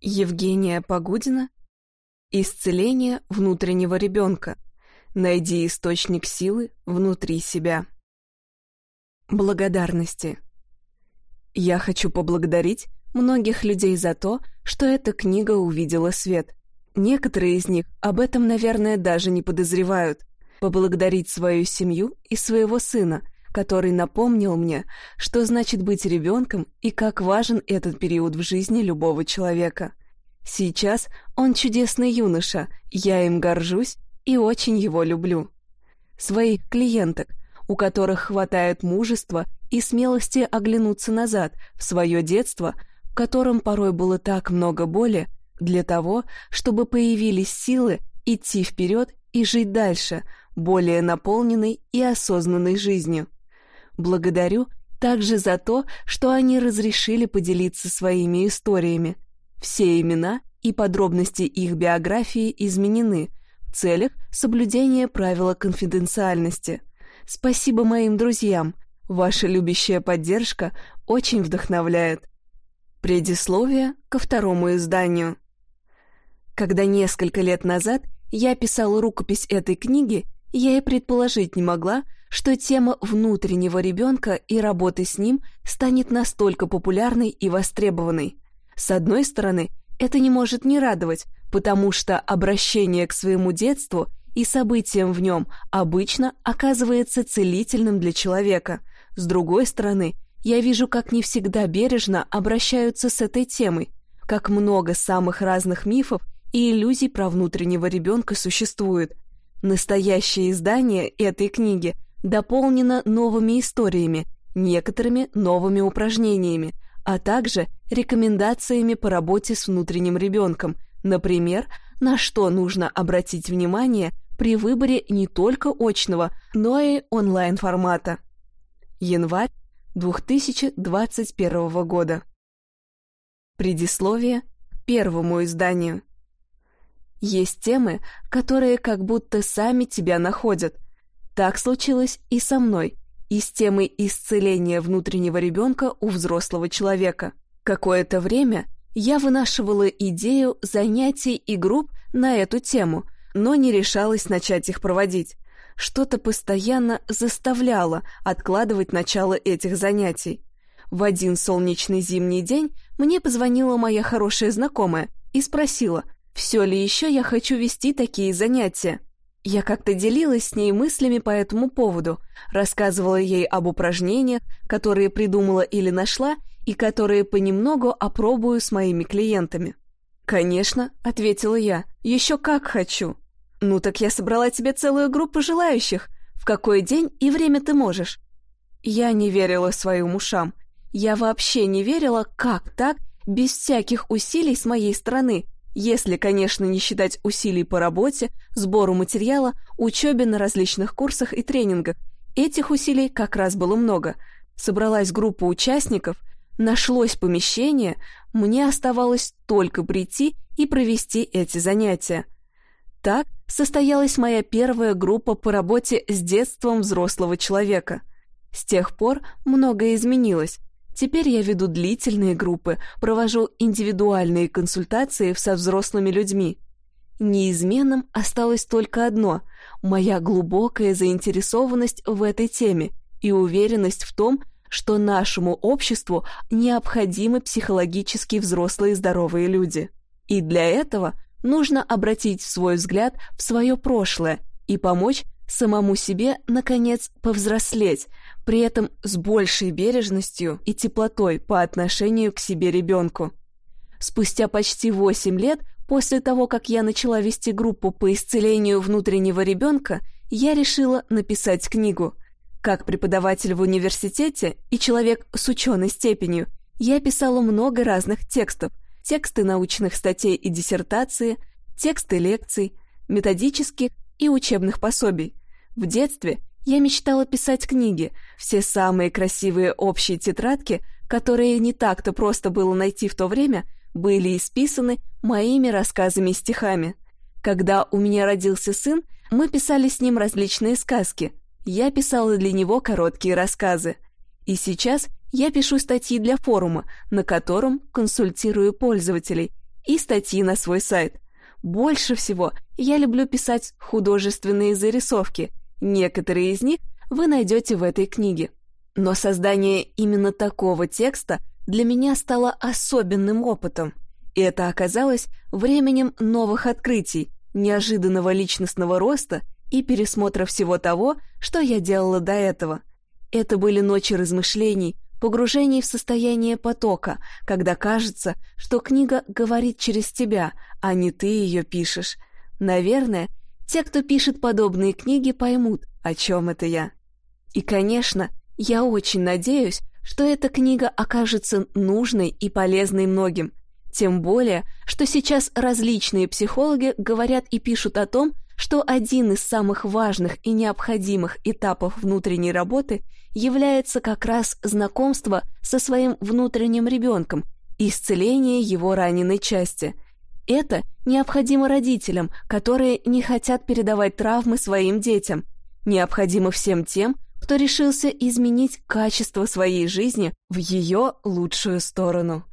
Евгения Погудина «Исцеление внутреннего ребенка. Найди источник силы внутри себя». Благодарности. Я хочу поблагодарить многих людей за то, что эта книга увидела свет. Некоторые из них об этом, наверное, даже не подозревают. Поблагодарить свою семью и своего сына – который напомнил мне, что значит быть ребенком и как важен этот период в жизни любого человека. Сейчас он чудесный юноша, я им горжусь и очень его люблю. Своих клиенток, у которых хватает мужества и смелости оглянуться назад, в свое детство, в котором порой было так много боли, для того, чтобы появились силы идти вперед и жить дальше, более наполненной и осознанной жизнью. Благодарю также за то, что они разрешили поделиться своими историями. Все имена и подробности их биографии изменены в целях соблюдения правила конфиденциальности. Спасибо моим друзьям. Ваша любящая поддержка очень вдохновляет. Предисловие ко второму изданию. Когда несколько лет назад я писала рукопись этой книги, я и предположить не могла, что тема внутреннего ребенка и работы с ним станет настолько популярной и востребованной. С одной стороны, это не может не радовать, потому что обращение к своему детству и событиям в нем обычно оказывается целительным для человека. С другой стороны, я вижу, как не всегда бережно обращаются с этой темой, как много самых разных мифов и иллюзий про внутреннего ребенка существует. Настоящее издание этой книги – дополнена новыми историями, некоторыми новыми упражнениями, а также рекомендациями по работе с внутренним ребенком, например, на что нужно обратить внимание при выборе не только очного, но и онлайн-формата. Январь 2021 года. Предисловие к первому изданию. Есть темы, которые как будто сами тебя находят – так случилось и со мной, и с темой исцеления внутреннего ребенка у взрослого человека. Какое-то время я вынашивала идею занятий и групп на эту тему, но не решалась начать их проводить. Что-то постоянно заставляло откладывать начало этих занятий. В один солнечный зимний день мне позвонила моя хорошая знакомая и спросила, все ли еще я хочу вести такие занятия. Я как-то делилась с ней мыслями по этому поводу, рассказывала ей об упражнениях, которые придумала или нашла, и которые понемногу опробую с моими клиентами. «Конечно», — ответила я, — «еще как хочу». «Ну так я собрала тебе целую группу желающих. В какой день и время ты можешь?» Я не верила своим ушам. Я вообще не верила, как так, без всяких усилий с моей стороны, если, конечно, не считать усилий по работе, сбору материала, учебе на различных курсах и тренингах. Этих усилий как раз было много. Собралась группа участников, нашлось помещение, мне оставалось только прийти и провести эти занятия. Так состоялась моя первая группа по работе с детством взрослого человека. С тех пор многое изменилось, Теперь я веду длительные группы, провожу индивидуальные консультации со взрослыми людьми. Неизменным осталось только одно – моя глубокая заинтересованность в этой теме и уверенность в том, что нашему обществу необходимы психологически взрослые здоровые люди. И для этого нужно обратить свой взгляд в свое прошлое и помочь самому себе, наконец, повзрослеть – при этом с большей бережностью и теплотой по отношению к себе ребенку. Спустя почти 8 лет после того, как я начала вести группу по исцелению внутреннего ребенка, я решила написать книгу. Как преподаватель в университете и человек с ученой степенью, я писала много разных текстов, тексты научных статей и диссертации, тексты лекций, методических и учебных пособий. В детстве я мечтала писать книги, все самые красивые общие тетрадки, которые не так-то просто было найти в то время, были исписаны моими рассказами и стихами. Когда у меня родился сын, мы писали с ним различные сказки. Я писала для него короткие рассказы. И сейчас я пишу статьи для форума, на котором консультирую пользователей, и статьи на свой сайт. Больше всего я люблю писать художественные зарисовки. Некоторые из них вы найдете в этой книге. Но создание именно такого текста для меня стало особенным опытом. И это оказалось временем новых открытий, неожиданного личностного роста и пересмотра всего того, что я делала до этого. Это были ночи размышлений, погружений в состояние потока, когда кажется, что книга говорит через тебя, а не ты ее пишешь. Наверное, те, кто пишет подобные книги, поймут, о чем это я. И, конечно, я очень надеюсь, что эта книга окажется нужной и полезной многим. Тем более, что сейчас различные психологи говорят и пишут о том, что один из самых важных и необходимых этапов внутренней работы является как раз знакомство со своим внутренним ребенком исцеление его раненой части. Это необходимо родителям, которые не хотят передавать травмы своим детям. Необходимо всем тем, кто решился изменить качество своей жизни в ее лучшую сторону.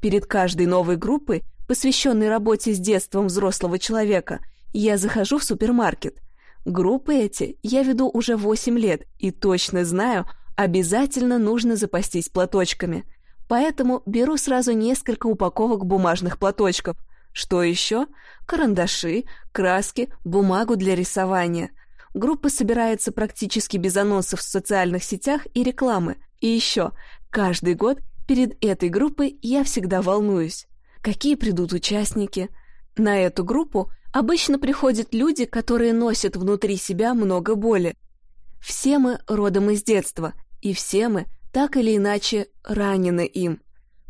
Перед каждой новой группой, посвященной работе с детством взрослого человека – я захожу в супермаркет. Группы эти я веду уже 8 лет и точно знаю, обязательно нужно запастись платочками. Поэтому беру сразу несколько упаковок бумажных платочков. Что еще? Карандаши, краски, бумагу для рисования. Группа собирается практически без анонсов в социальных сетях и рекламы. И еще, каждый год перед этой группой я всегда волнуюсь. Какие придут участники? На эту группу Обычно приходят люди, которые носят внутри себя много боли. Все мы родом из детства, и все мы так или иначе ранены им.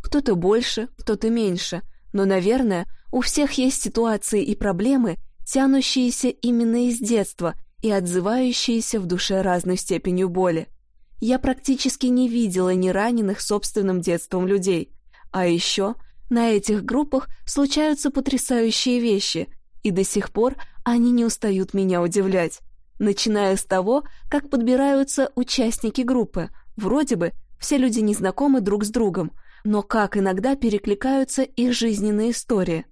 Кто-то больше, кто-то меньше, но, наверное, у всех есть ситуации и проблемы, тянущиеся именно из детства и отзывающиеся в душе разной степенью боли. Я практически не видела ни раненых собственным детством людей. А еще на этих группах случаются потрясающие вещи, и до сих пор они не устают меня удивлять. Начиная с того, как подбираются участники группы. Вроде бы все люди не знакомы друг с другом, но как иногда перекликаются их жизненные истории.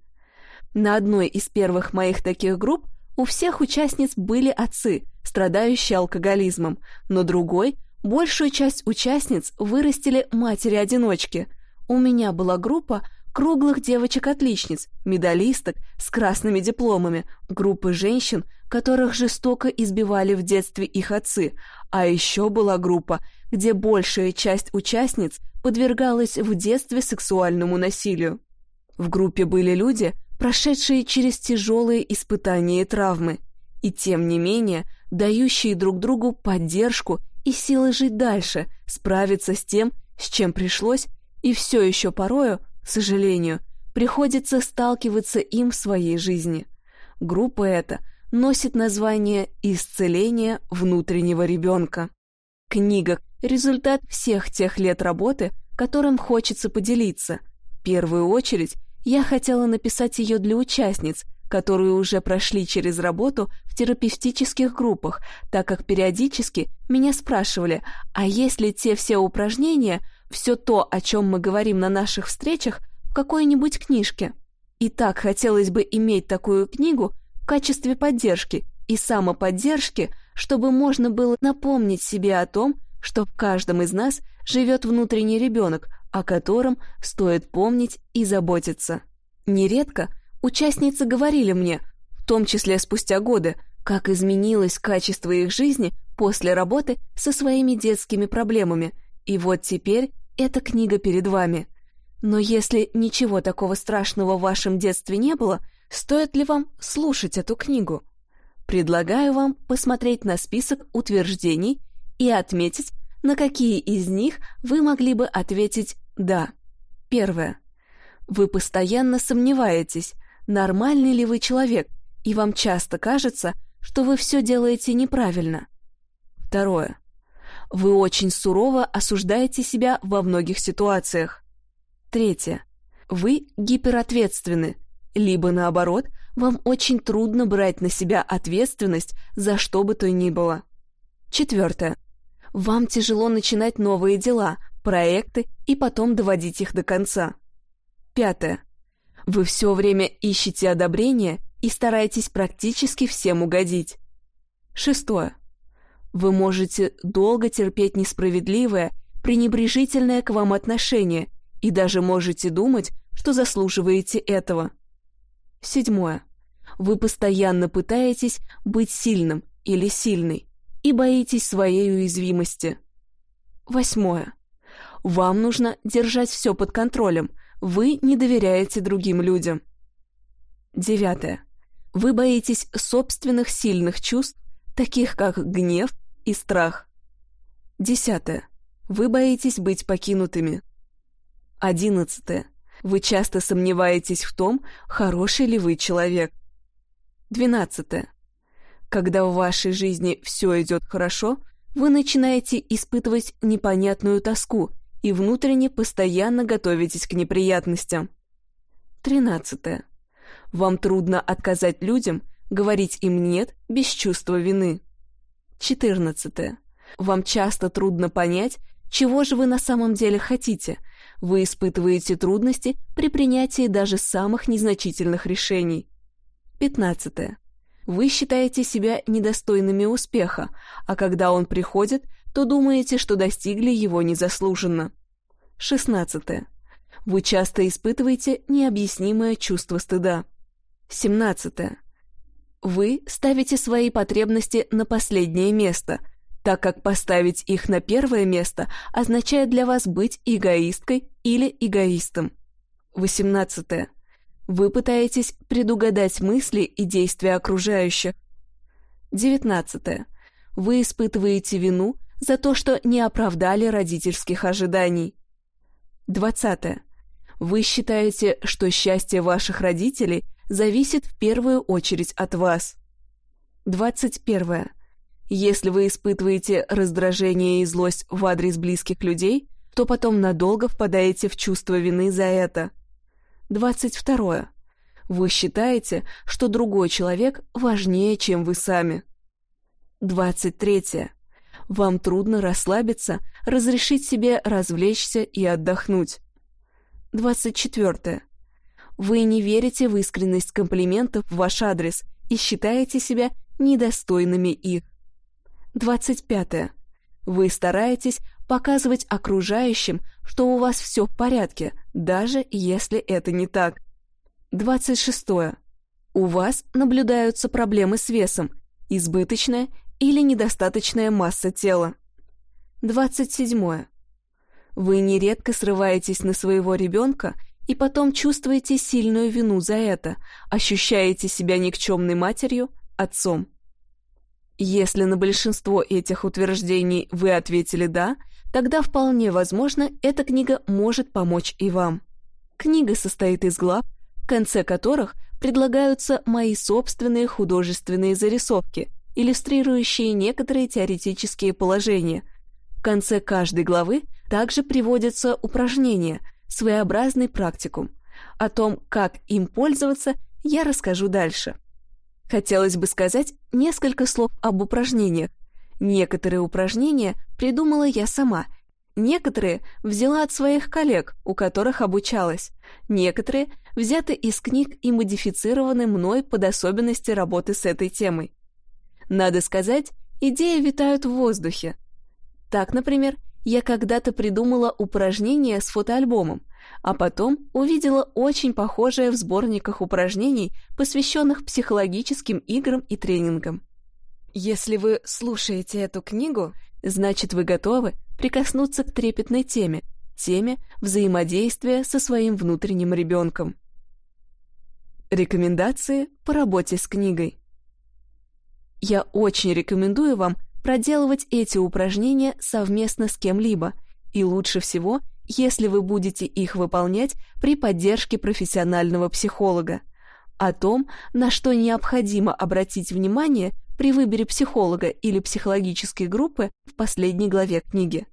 На одной из первых моих таких групп у всех участниц были отцы, страдающие алкоголизмом, но другой, большую часть участниц вырастили матери-одиночки. У меня была группа, круглых девочек-отличниц, медалисток с красными дипломами, группы женщин, которых жестоко избивали в детстве их отцы, а еще была группа, где большая часть участниц подвергалась в детстве сексуальному насилию. В группе были люди, прошедшие через тяжелые испытания и травмы, и тем не менее дающие друг другу поддержку и силы жить дальше, справиться с тем, с чем пришлось, и все еще порою к сожалению, приходится сталкиваться им в своей жизни. Группа эта носит название «Исцеление внутреннего ребенка». Книга – результат всех тех лет работы, которым хочется поделиться. В первую очередь я хотела написать ее для участниц, которые уже прошли через работу в терапевтических группах, так как периодически меня спрашивали, а есть ли те все упражнения – все то, о чем мы говорим на наших встречах, в какой-нибудь книжке. И так хотелось бы иметь такую книгу в качестве поддержки и самоподдержки, чтобы можно было напомнить себе о том, что в каждом из нас живет внутренний ребенок, о котором стоит помнить и заботиться. Нередко участницы говорили мне, в том числе спустя годы, как изменилось качество их жизни после работы со своими детскими проблемами – и вот теперь эта книга перед вами. Но если ничего такого страшного в вашем детстве не было, стоит ли вам слушать эту книгу? Предлагаю вам посмотреть на список утверждений и отметить, на какие из них вы могли бы ответить «да». Первое. Вы постоянно сомневаетесь, нормальный ли вы человек, и вам часто кажется, что вы все делаете неправильно. Второе. Вы очень сурово осуждаете себя во многих ситуациях. Третье. Вы гиперответственны, либо наоборот, вам очень трудно брать на себя ответственность за что бы то ни было. Четвертое. Вам тяжело начинать новые дела, проекты и потом доводить их до конца. Пятое. Вы все время ищете одобрение и стараетесь практически всем угодить. Шестое. Вы можете долго терпеть несправедливое, пренебрежительное к вам отношение и даже можете думать, что заслуживаете этого. Седьмое. Вы постоянно пытаетесь быть сильным или сильной и боитесь своей уязвимости. Восьмое. Вам нужно держать все под контролем, вы не доверяете другим людям. Девятое. Вы боитесь собственных сильных чувств, таких как гнев и страх. Десятое. Вы боитесь быть покинутыми. Одиннадцатое. Вы часто сомневаетесь в том, хороший ли вы человек. Двенадцатое. Когда в вашей жизни все идет хорошо, вы начинаете испытывать непонятную тоску и внутренне постоянно готовитесь к неприятностям. Тринадцатое. Вам трудно отказать людям, говорить им «нет» без чувства вины. Четырнадцатое. Вам часто трудно понять, чего же вы на самом деле хотите. Вы испытываете трудности при принятии даже самых незначительных решений. Пятнадцатое. Вы считаете себя недостойными успеха, а когда он приходит, то думаете, что достигли его незаслуженно. Шестнадцатое. Вы часто испытываете необъяснимое чувство стыда. 17. Вы ставите свои потребности на последнее место, так как поставить их на первое место означает для вас быть эгоисткой или эгоистом. 18. Вы пытаетесь предугадать мысли и действия окружающих. 19. Вы испытываете вину за то, что не оправдали родительских ожиданий. 20. Вы считаете, что счастье ваших родителей – зависит в первую очередь от вас. 21. Если вы испытываете раздражение и злость в адрес близких людей, то потом надолго впадаете в чувство вины за это. 22. Вы считаете, что другой человек важнее, чем вы сами. 23. Вам трудно расслабиться, разрешить себе развлечься и отдохнуть. 24. Вы не верите в искренность комплиментов в ваш адрес и считаете себя недостойными их. 25. Вы стараетесь показывать окружающим, что у вас все в порядке, даже если это не так. 26. У вас наблюдаются проблемы с весом, избыточная или недостаточная масса тела. 27. Вы нередко срываетесь на своего ребенка и потом чувствуете сильную вину за это, ощущаете себя никчемной матерью, отцом. Если на большинство этих утверждений вы ответили «да», тогда вполне возможно, эта книга может помочь и вам. Книга состоит из глав, в конце которых предлагаются мои собственные художественные зарисовки, иллюстрирующие некоторые теоретические положения. В конце каждой главы также приводятся упражнения – своеобразный практикум. О том, как им пользоваться, я расскажу дальше. Хотелось бы сказать несколько слов об упражнениях. Некоторые упражнения придумала я сама, некоторые взяла от своих коллег, у которых обучалась, некоторые взяты из книг и модифицированы мной под особенности работы с этой темой. Надо сказать, идеи витают в воздухе. Так, например, я когда-то придумала упражнение с фотоальбомом, а потом увидела очень похожее в сборниках упражнений, посвященных психологическим играм и тренингам. Если вы слушаете эту книгу, значит вы готовы прикоснуться к трепетной теме, теме взаимодействия со своим внутренним ребенком. Рекомендации по работе с книгой. Я очень рекомендую вам проделывать эти упражнения совместно с кем-либо, и лучше всего, если вы будете их выполнять при поддержке профессионального психолога. О том, на что необходимо обратить внимание при выборе психолога или психологической группы в последней главе книги.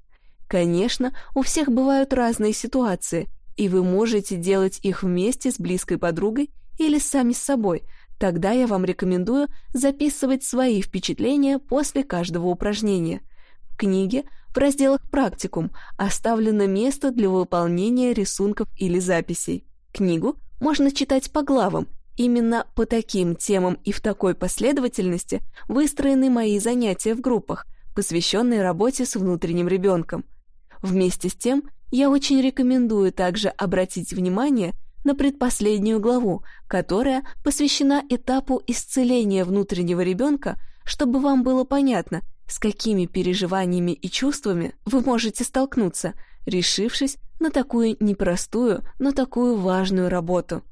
Конечно, у всех бывают разные ситуации, и вы можете делать их вместе с близкой подругой или сами с собой – Тогда я вам рекомендую записывать свои впечатления после каждого упражнения. В книге в разделах «Практикум» оставлено место для выполнения рисунков или записей. Книгу можно читать по главам. Именно по таким темам и в такой последовательности выстроены мои занятия в группах, посвященные работе с внутренним ребенком. Вместе с тем, я очень рекомендую также обратить внимание на предпоследнюю главу, которая посвящена этапу исцеления внутреннего ребенка, чтобы вам было понятно, с какими переживаниями и чувствами вы можете столкнуться, решившись на такую непростую, но такую важную работу.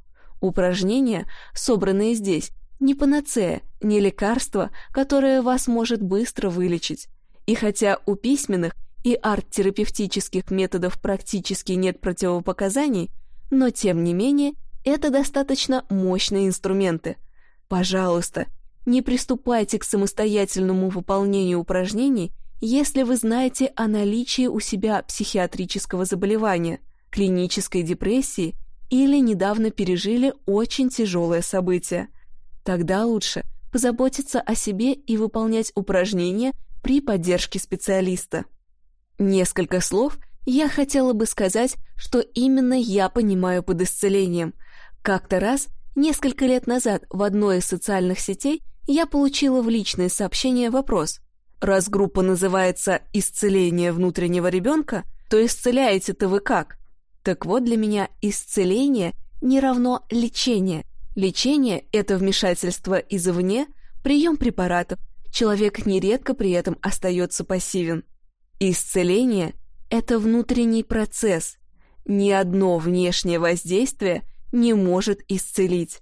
Упражнения, собранные здесь, не панацея, не лекарство, которое вас может быстро вылечить. И хотя у письменных и арт-терапевтических методов практически нет противопоказаний, но тем не менее это достаточно мощные инструменты. Пожалуйста, не приступайте к самостоятельному выполнению упражнений, если вы знаете о наличии у себя психиатрического заболевания, клинической депрессии или недавно пережили очень тяжелое событие. Тогда лучше позаботиться о себе и выполнять упражнения при поддержке специалиста. Несколько слов я хотела бы сказать, что именно я понимаю под исцелением. Как-то раз, несколько лет назад, в одной из социальных сетей я получила в личное сообщение вопрос. Раз группа называется «Исцеление внутреннего ребенка», то исцеляете-то вы как? Так вот, для меня исцеление не равно лечение. Лечение – это вмешательство извне, прием препаратов. Человек нередко при этом остается пассивен. Исцеление – это внутренний процесс. Ни одно внешнее воздействие не может исцелить.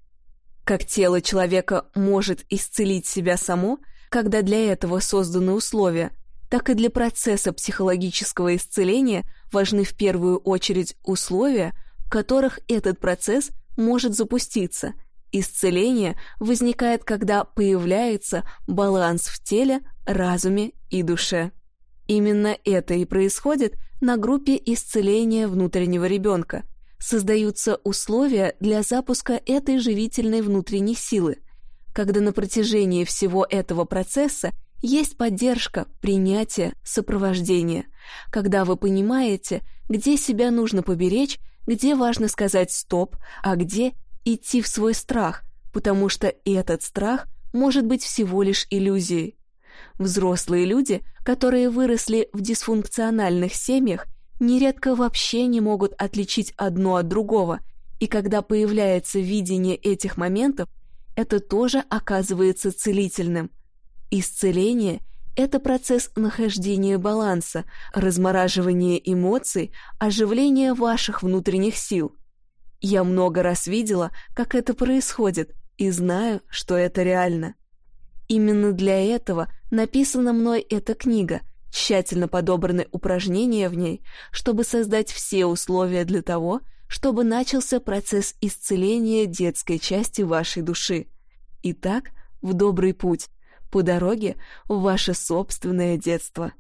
Как тело человека может исцелить себя само, когда для этого созданы условия, так и для процесса психологического исцеления важны в первую очередь условия, в которых этот процесс может запуститься. Исцеление возникает, когда появляется баланс в теле, разуме и душе. Именно это и происходит на группе исцеления внутреннего ребенка. Создаются условия для запуска этой живительной внутренней силы, когда на протяжении всего этого процесса есть поддержка, принятие, сопровождение, когда вы понимаете, где себя нужно поберечь, где важно сказать «стоп», а где идти в свой страх, потому что этот страх может быть всего лишь иллюзией. Взрослые люди, которые выросли в дисфункциональных семьях, нередко вообще не могут отличить одно от другого, и когда появляется видение этих моментов, это тоже оказывается целительным. Исцеление – это процесс нахождения баланса, размораживания эмоций, оживления ваших внутренних сил. Я много раз видела, как это происходит, и знаю, что это реально. Именно для этого написана мной эта книга, тщательно подобраны упражнения в ней, чтобы создать все условия для того, чтобы начался процесс исцеления детской части вашей души. Итак, в добрый путь, по дороге в ваше собственное детство.